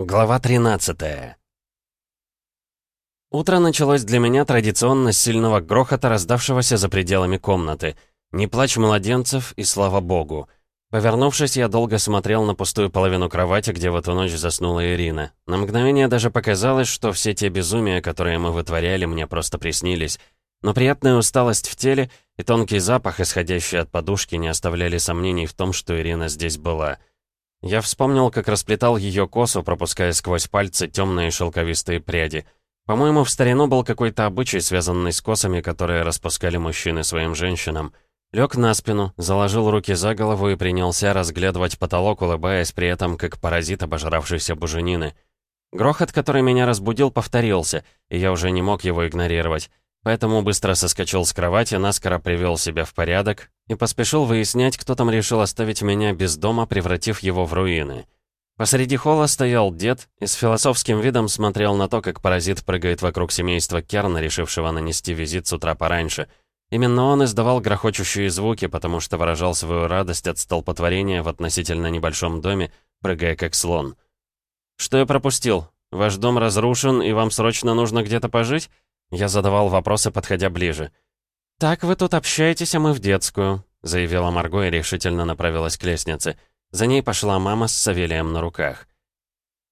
Глава 13 Утро началось для меня традиционно с сильного грохота, раздавшегося за пределами комнаты. Не плач младенцев, и слава богу. Повернувшись, я долго смотрел на пустую половину кровати, где в эту ночь заснула Ирина. На мгновение даже показалось, что все те безумия, которые мы вытворяли, мне просто приснились. Но приятная усталость в теле и тонкий запах, исходящий от подушки, не оставляли сомнений в том, что Ирина здесь была. Я вспомнил, как расплетал ее косу, пропуская сквозь пальцы темные шелковистые пряди. По-моему, в старину был какой-то обычай, связанный с косами, которые распускали мужчины своим женщинам. Лег на спину, заложил руки за голову и принялся разглядывать потолок, улыбаясь при этом, как паразит обожравшейся буженины. Грохот, который меня разбудил, повторился, и я уже не мог его игнорировать. Поэтому быстро соскочил с кровати, наскоро привел себя в порядок и поспешил выяснять, кто там решил оставить меня без дома, превратив его в руины. Посреди холла стоял дед и с философским видом смотрел на то, как паразит прыгает вокруг семейства Керна, решившего нанести визит с утра пораньше. Именно он издавал грохочущие звуки, потому что выражал свою радость от столпотворения в относительно небольшом доме, прыгая как слон. «Что я пропустил? Ваш дом разрушен, и вам срочно нужно где-то пожить?» Я задавал вопросы, подходя ближе. «Так вы тут общаетесь, а мы в детскую», — заявила Марго и решительно направилась к лестнице. За ней пошла мама с Савелием на руках.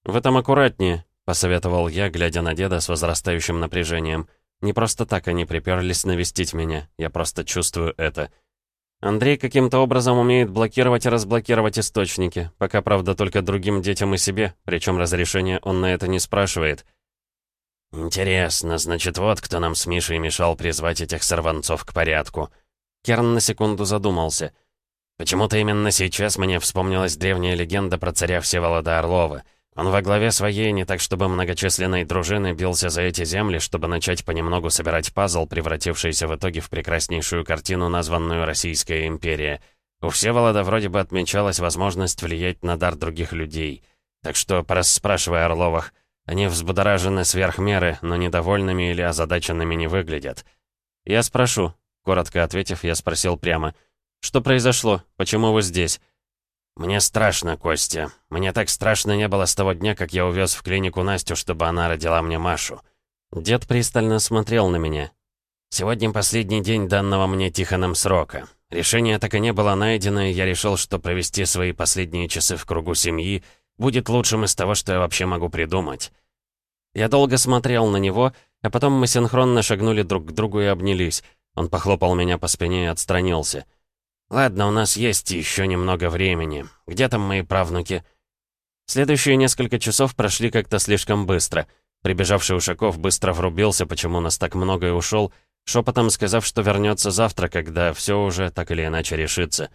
«В этом аккуратнее», — посоветовал я, глядя на деда с возрастающим напряжением. «Не просто так они приперлись навестить меня, я просто чувствую это». Андрей каким-то образом умеет блокировать и разблокировать источники, пока, правда, только другим детям и себе, причем разрешения он на это не спрашивает. «Интересно, значит, вот кто нам с Мишей мешал призвать этих сорванцов к порядку». Керн на секунду задумался. «Почему-то именно сейчас мне вспомнилась древняя легенда про царя Всеволода Орлова. Он во главе своей, не так чтобы многочисленной дружины, бился за эти земли, чтобы начать понемногу собирать пазл, превратившийся в итоге в прекраснейшую картину, названную Российская империя. У Всеволода вроде бы отмечалась возможность влиять на дар других людей. Так что, порасспрашивая Орловых, они взбудоражены сверх меры, но недовольными или озадаченными не выглядят. «Я спрошу», — коротко ответив, я спросил прямо. «Что произошло? Почему вы здесь?» «Мне страшно, Костя. Мне так страшно не было с того дня, как я увез в клинику Настю, чтобы она родила мне Машу». Дед пристально смотрел на меня. «Сегодня последний день данного мне Тихоном срока. Решение так и не было найдено, и я решил, что провести свои последние часы в кругу семьи — будет лучшим из того, что я вообще могу придумать. Я долго смотрел на него, а потом мы синхронно шагнули друг к другу и обнялись. Он похлопал меня по спине и отстранился. «Ладно, у нас есть еще немного времени. Где там мои правнуки?» Следующие несколько часов прошли как-то слишком быстро. Прибежавший Ушаков быстро врубился, почему нас так много и ушел, шепотом сказав, что вернется завтра, когда все уже так или иначе решится.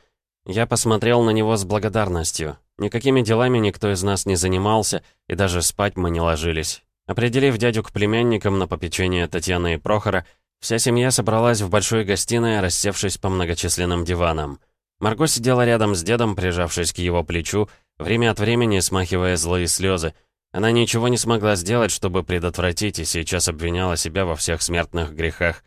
Я посмотрел на него с благодарностью. Никакими делами никто из нас не занимался, и даже спать мы не ложились. Определив дядю к племянникам на попечение Татьяны и Прохора, вся семья собралась в большой гостиной, рассевшись по многочисленным диванам. Марго сидела рядом с дедом, прижавшись к его плечу, время от времени смахивая злые слезы. Она ничего не смогла сделать, чтобы предотвратить, и сейчас обвиняла себя во всех смертных грехах.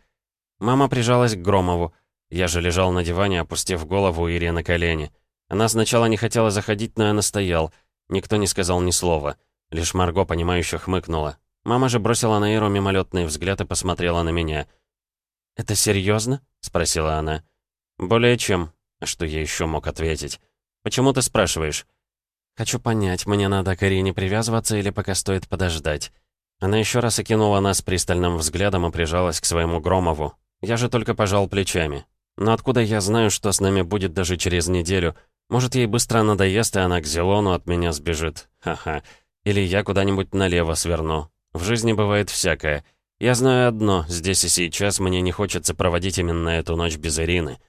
Мама прижалась к Громову. Я же лежал на диване, опустив голову Ире на колени. Она сначала не хотела заходить, но я настоял. Никто не сказал ни слова. Лишь Марго, понимающе хмыкнула. Мама же бросила на Иру мимолетный взгляд и посмотрела на меня. «Это серьезно? спросила она. «Более чем». Что я еще мог ответить? «Почему ты спрашиваешь?» «Хочу понять, мне надо к Ирине привязываться или пока стоит подождать?» Она еще раз окинула нас пристальным взглядом и прижалась к своему Громову. Я же только пожал плечами. Но откуда я знаю, что с нами будет даже через неделю? Может, ей быстро надоест, и она к Зелону от меня сбежит. Ха-ха. Или я куда-нибудь налево сверну. В жизни бывает всякое. Я знаю одно, здесь и сейчас мне не хочется проводить именно эту ночь без Ирины.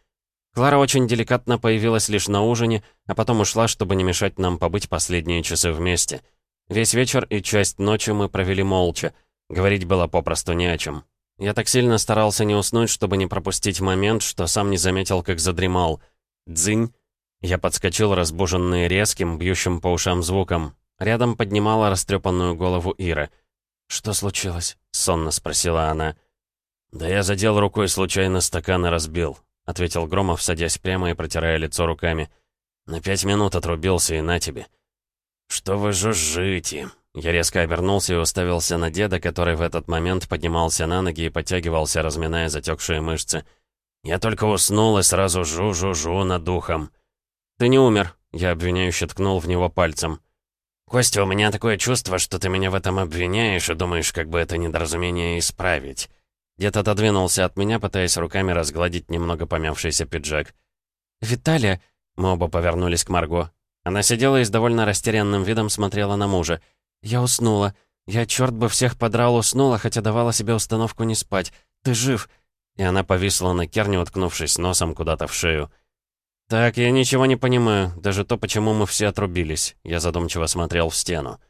Клара очень деликатно появилась лишь на ужине, а потом ушла, чтобы не мешать нам побыть последние часы вместе. Весь вечер и часть ночи мы провели молча. Говорить было попросту не о чем. Я так сильно старался не уснуть, чтобы не пропустить момент, что сам не заметил, как задремал. Дзынь. Я подскочил, разбуженный резким, бьющим по ушам звуком. Рядом поднимала растрепанную голову Ира. «Что случилось?» — сонно спросила она. «Да я задел рукой случайно стакан и разбил», — ответил Громов, садясь прямо и протирая лицо руками. «На пять минут отрубился, и на тебе». «Что вы жужжите?» Я резко обернулся и уставился на деда, который в этот момент поднимался на ноги и подтягивался, разминая затекшие мышцы. «Я только уснул и сразу жу-жу-жу над духом». «Ты не умер», — я обвиняюще ткнул в него пальцем. «Костя, у меня такое чувство, что ты меня в этом обвиняешь и думаешь, как бы это недоразумение исправить». Дед отодвинулся от меня, пытаясь руками разгладить немного помявшийся пиджак. «Виталия!» — мы оба повернулись к Марго. Она сидела и с довольно растерянным видом смотрела на мужа. «Я уснула. Я, черт бы всех подрал, уснула, хотя давала себе установку не спать. Ты жив!» И она повисла на керне, уткнувшись носом куда-то в шею. «Так, я ничего не понимаю, даже то, почему мы все отрубились». Я задумчиво смотрел в стену.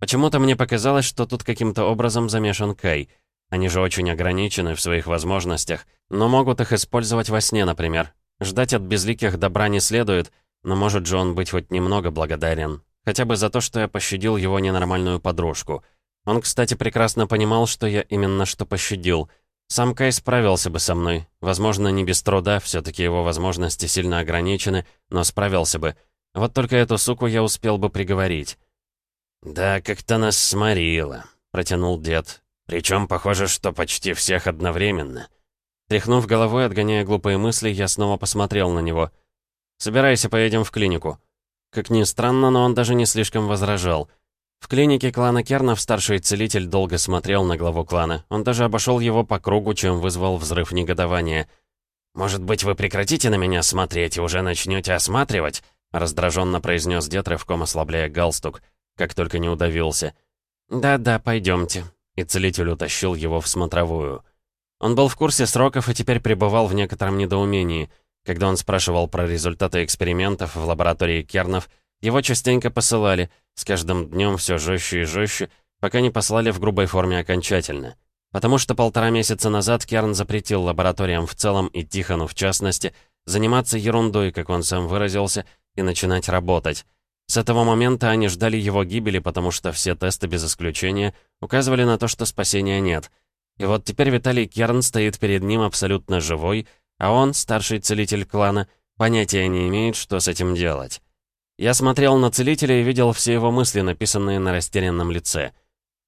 Почему-то мне показалось, что тут каким-то образом замешан Кай. Они же очень ограничены в своих возможностях, но могут их использовать во сне, например. Ждать от безликих добра не следует, но может же он быть хоть немного благодарен. Хотя бы за то, что я пощадил его ненормальную подружку. Он, кстати, прекрасно понимал, что я именно что пощадил — сам Кай справился бы со мной. Возможно, не без труда, все таки его возможности сильно ограничены, но справился бы. Вот только эту суку я успел бы приговорить. «Да, как-то нас сморило», — протянул дед. Причем похоже, что почти всех одновременно». Тряхнув головой, отгоняя глупые мысли, я снова посмотрел на него. «Собирайся, поедем в клинику». Как ни странно, но он даже не слишком возражал — в клинике клана Кернов старший целитель долго смотрел на главу клана. Он даже обошел его по кругу, чем вызвал взрыв негодования. «Может быть, вы прекратите на меня смотреть и уже начнете осматривать?» раздраженно произнес дед, рывком ослабляя галстук, как только не удавился. «Да-да, пойдемте». И целитель утащил его в смотровую. Он был в курсе сроков и теперь пребывал в некотором недоумении. Когда он спрашивал про результаты экспериментов в лаборатории Кернов, его частенько посылали, с каждым днем все жестче и жестче, пока не послали в грубой форме окончательно. Потому что полтора месяца назад Керн запретил лабораториям в целом и Тихону в частности заниматься ерундой, как он сам выразился, и начинать работать. С этого момента они ждали его гибели, потому что все тесты без исключения указывали на то, что спасения нет. И вот теперь Виталий Керн стоит перед ним абсолютно живой, а он, старший целитель клана, понятия не имеет, что с этим делать. Я смотрел на целителя и видел все его мысли, написанные на растерянном лице.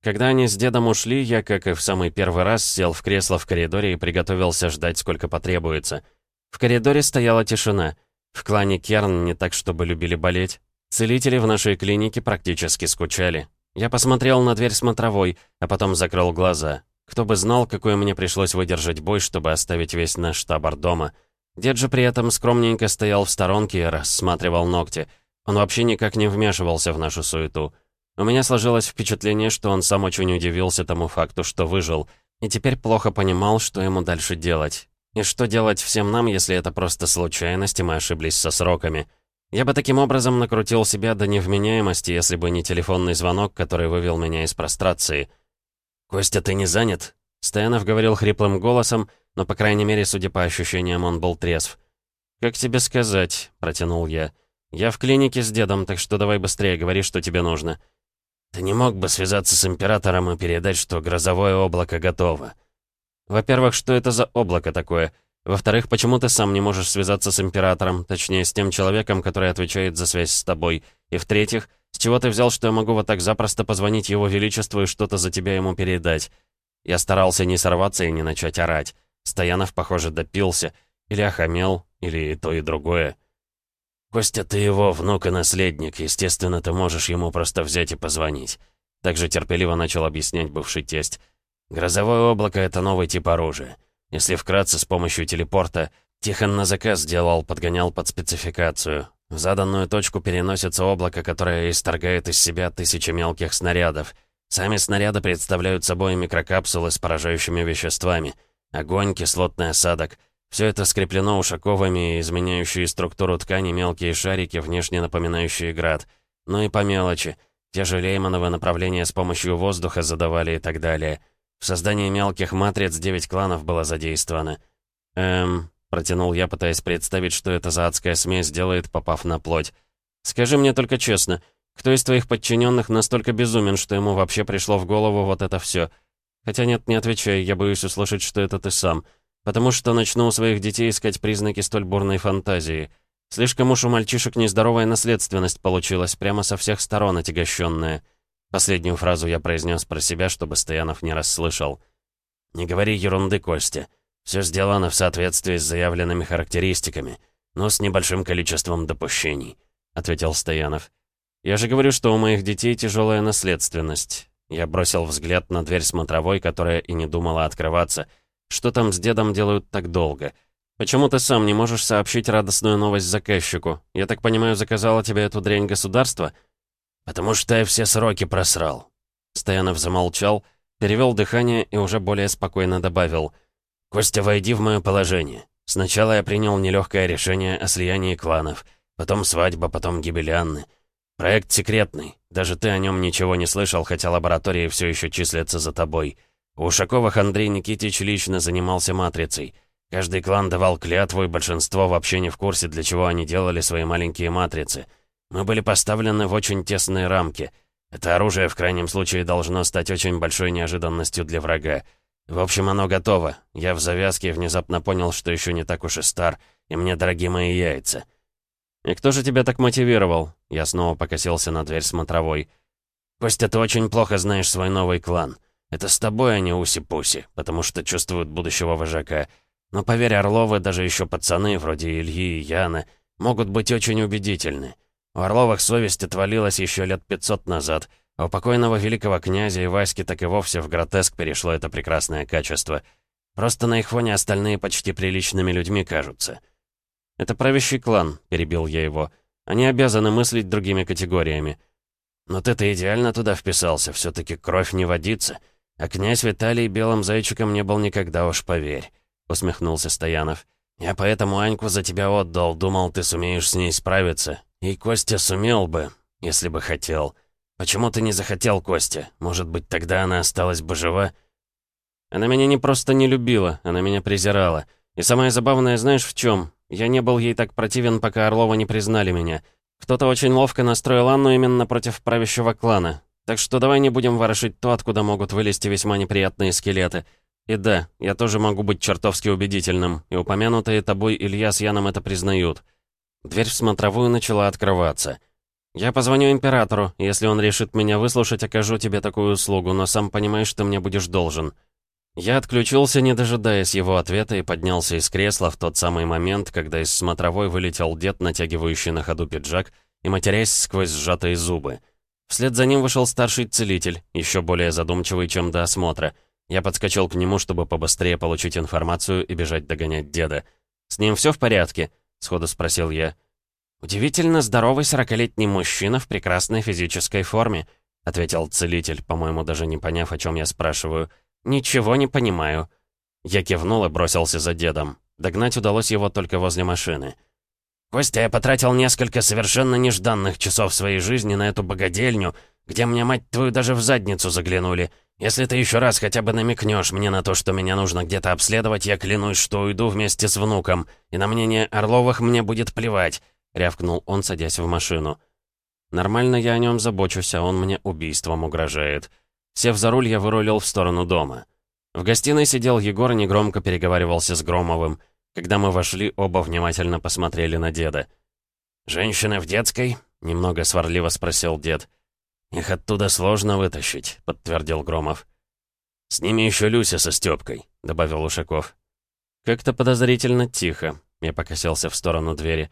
Когда они с дедом ушли, я, как и в самый первый раз, сел в кресло в коридоре и приготовился ждать, сколько потребуется. В коридоре стояла тишина. В клане Керн не так, чтобы любили болеть. Целители в нашей клинике практически скучали. Я посмотрел на дверь смотровой, а потом закрыл глаза. Кто бы знал, какой мне пришлось выдержать бой, чтобы оставить весь наш штаб дома. Дед же при этом скромненько стоял в сторонке и рассматривал ногти — он вообще никак не вмешивался в нашу суету. У меня сложилось впечатление, что он сам очень удивился тому факту, что выжил, и теперь плохо понимал, что ему дальше делать. И что делать всем нам, если это просто случайность, и мы ошиблись со сроками. Я бы таким образом накрутил себя до невменяемости, если бы не телефонный звонок, который вывел меня из прострации. «Костя, ты не занят?» Стоянов говорил хриплым голосом, но, по крайней мере, судя по ощущениям, он был трезв. «Как тебе сказать?» — протянул я. «Я в клинике с дедом, так что давай быстрее, говори, что тебе нужно». «Ты не мог бы связаться с императором и передать, что грозовое облако готово?» «Во-первых, что это за облако такое? Во-вторых, почему ты сам не можешь связаться с императором, точнее, с тем человеком, который отвечает за связь с тобой? И в-третьих, с чего ты взял, что я могу вот так запросто позвонить его величеству и что-то за тебя ему передать?» Я старался не сорваться и не начать орать. Стоянов, похоже, допился. Или охамел, или то, и другое. «Костя, ты его внук и наследник. Естественно, ты можешь ему просто взять и позвонить». Также терпеливо начал объяснять бывший тесть. «Грозовое облако — это новый тип оружия. Если вкратце, с помощью телепорта Тихон на заказ сделал, подгонял под спецификацию. В заданную точку переносится облако, которое исторгает из себя тысячи мелких снарядов. Сами снаряды представляют собой микрокапсулы с поражающими веществами. Огонь, кислотный осадок — все это скреплено ушаковыми, изменяющие структуру ткани мелкие шарики, внешне напоминающие град. Ну и по мелочи. Те же Леймановы направления с помощью воздуха задавали и так далее. В создании мелких матриц девять кланов было задействовано. «Эм...» — протянул я, пытаясь представить, что это за адская смесь делает, попав на плоть. «Скажи мне только честно, кто из твоих подчиненных настолько безумен, что ему вообще пришло в голову вот это все? Хотя нет, не отвечай, я боюсь услышать, что это ты сам». Потому что начну у своих детей искать признаки столь бурной фантазии. Слишком уж у мальчишек нездоровая наследственность получилась, прямо со всех сторон отягощенная. Последнюю фразу я произнес про себя, чтобы Стоянов не расслышал. «Не говори ерунды, Костя. Все сделано в соответствии с заявленными характеристиками, но с небольшим количеством допущений», — ответил Стоянов. «Я же говорю, что у моих детей тяжелая наследственность». Я бросил взгляд на дверь смотровой, которая и не думала открываться. «Что там с дедом делают так долго?» «Почему ты сам не можешь сообщить радостную новость заказчику? Я так понимаю, заказала тебе эту дрянь государства?» «Потому что я все сроки просрал». Стоянов замолчал, перевел дыхание и уже более спокойно добавил. «Костя, войди в мое положение. Сначала я принял нелегкое решение о слиянии кланов, потом свадьба, потом гибель Анны. Проект секретный, даже ты о нем ничего не слышал, хотя лаборатории все еще числятся за тобой. У Ушаковых Андрей Никитич лично занимался матрицей». Каждый клан давал клятву, и большинство вообще не в курсе, для чего они делали свои маленькие матрицы. Мы были поставлены в очень тесные рамки. Это оружие в крайнем случае должно стать очень большой неожиданностью для врага. В общем, оно готово. Я в завязке внезапно понял, что еще не так уж и стар, и мне дороги мои яйца. «И кто же тебя так мотивировал?» Я снова покосился на дверь смотровой. «Костя, ты очень плохо знаешь свой новый клан. Это с тобой они уси-пуси, потому что чувствуют будущего вожака». Но поверь, Орловы, даже еще пацаны, вроде Ильи и Яны, могут быть очень убедительны. У Орловых совесть отвалилась еще лет пятьсот назад, а у покойного великого князя и Васьки так и вовсе в гротеск перешло это прекрасное качество. Просто на их фоне остальные почти приличными людьми кажутся. «Это правящий клан», — перебил я его. «Они обязаны мыслить другими категориями». «Но ты-то идеально туда вписался, все таки кровь не водится. А князь Виталий белым зайчиком не был никогда, уж поверь» усмехнулся Стоянов. «Я поэтому Аньку за тебя отдал, думал, ты сумеешь с ней справиться. И Костя сумел бы, если бы хотел. Почему ты не захотел, Костя? Может быть, тогда она осталась бы жива?» Она меня не просто не любила, она меня презирала. И самое забавное, знаешь, в чем? Я не был ей так противен, пока Орлова не признали меня. Кто-то очень ловко настроил Анну именно против правящего клана. Так что давай не будем ворошить то, откуда могут вылезти весьма неприятные скелеты. И да, я тоже могу быть чертовски убедительным, и упомянутые тобой Илья с Яном это признают. Дверь в смотровую начала открываться. «Я позвоню императору. Если он решит меня выслушать, окажу тебе такую услугу, но сам понимаешь, что мне будешь должен». Я отключился, не дожидаясь его ответа, и поднялся из кресла в тот самый момент, когда из смотровой вылетел дед, натягивающий на ходу пиджак, и матерясь сквозь сжатые зубы. Вслед за ним вышел старший целитель, еще более задумчивый, чем до осмотра — я подскочил к нему, чтобы побыстрее получить информацию и бежать догонять деда. «С ним все в порядке?» — сходу спросил я. «Удивительно здоровый сорокалетний мужчина в прекрасной физической форме», — ответил целитель, по-моему, даже не поняв, о чем я спрашиваю. «Ничего не понимаю». Я кивнул и бросился за дедом. Догнать удалось его только возле машины. «Костя, я потратил несколько совершенно нежданных часов своей жизни на эту богадельню, где мне, мать твою, даже в задницу заглянули. Если ты еще раз хотя бы намекнешь мне на то, что меня нужно где-то обследовать, я клянусь, что уйду вместе с внуком, и на мнение Орловых мне будет плевать», — рявкнул он, садясь в машину. «Нормально я о нем забочусь, а он мне убийством угрожает». Сев за руль, я вырулил в сторону дома. В гостиной сидел Егор и негромко переговаривался с Громовым. Когда мы вошли, оба внимательно посмотрели на деда. «Женщина в детской?» — немного сварливо спросил дед. «Их оттуда сложно вытащить», — подтвердил Громов. «С ними еще Люся со Стёпкой», — добавил Ушаков. «Как-то подозрительно тихо», — я покосился в сторону двери.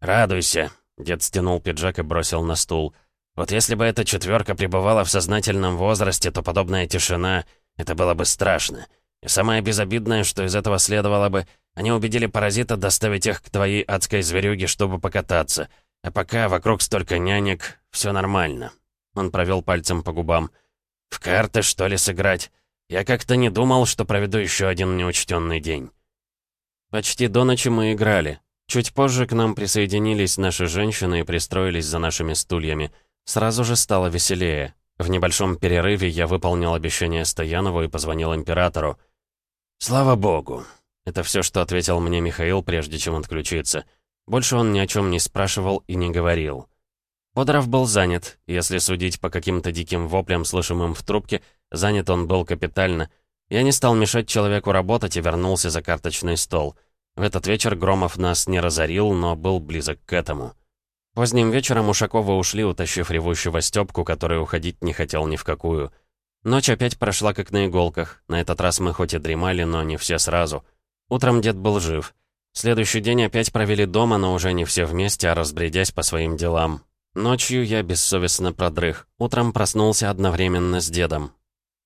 «Радуйся», — дед стянул пиджак и бросил на стул. «Вот если бы эта четверка пребывала в сознательном возрасте, то подобная тишина — это было бы страшно. И самое безобидное, что из этого следовало бы, они убедили паразита доставить их к твоей адской зверюге, чтобы покататься. А пока вокруг столько нянек, все нормально». Он провел пальцем по губам. «В карты, что ли, сыграть? Я как-то не думал, что проведу еще один неучтенный день». Почти до ночи мы играли. Чуть позже к нам присоединились наши женщины и пристроились за нашими стульями. Сразу же стало веселее. В небольшом перерыве я выполнил обещание Стоянову и позвонил императору. «Слава богу!» Это все, что ответил мне Михаил, прежде чем отключиться. Больше он ни о чем не спрашивал и не говорил. Подоров был занят, если судить по каким-то диким воплям, слышимым в трубке, занят он был капитально. Я не стал мешать человеку работать и вернулся за карточный стол. В этот вечер Громов нас не разорил, но был близок к этому. Поздним вечером Ушакова ушли, утащив ревущего Стёпку, который уходить не хотел ни в какую. Ночь опять прошла как на иголках. На этот раз мы хоть и дремали, но не все сразу. Утром дед был жив. Следующий день опять провели дома, но уже не все вместе, а разбредясь по своим делам. Ночью я бессовестно продрых. Утром проснулся одновременно с дедом.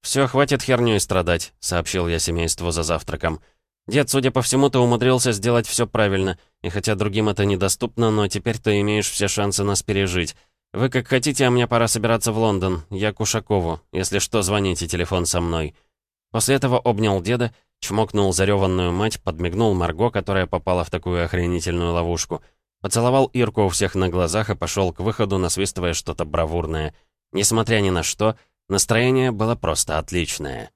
«Все, хватит херню и страдать», — сообщил я семейству за завтраком. «Дед, судя по всему, ты умудрился сделать все правильно, и хотя другим это недоступно, но теперь ты имеешь все шансы нас пережить. Вы как хотите, а мне пора собираться в Лондон. Я к Ушакову. Если что, звоните, телефон со мной». После этого обнял деда, чмокнул зареванную мать, подмигнул Марго, которая попала в такую охренительную ловушку. Поцеловал Ирку у всех на глазах и пошел к выходу, насвистывая что-то бравурное. Несмотря ни на что, Настроение было просто отличное.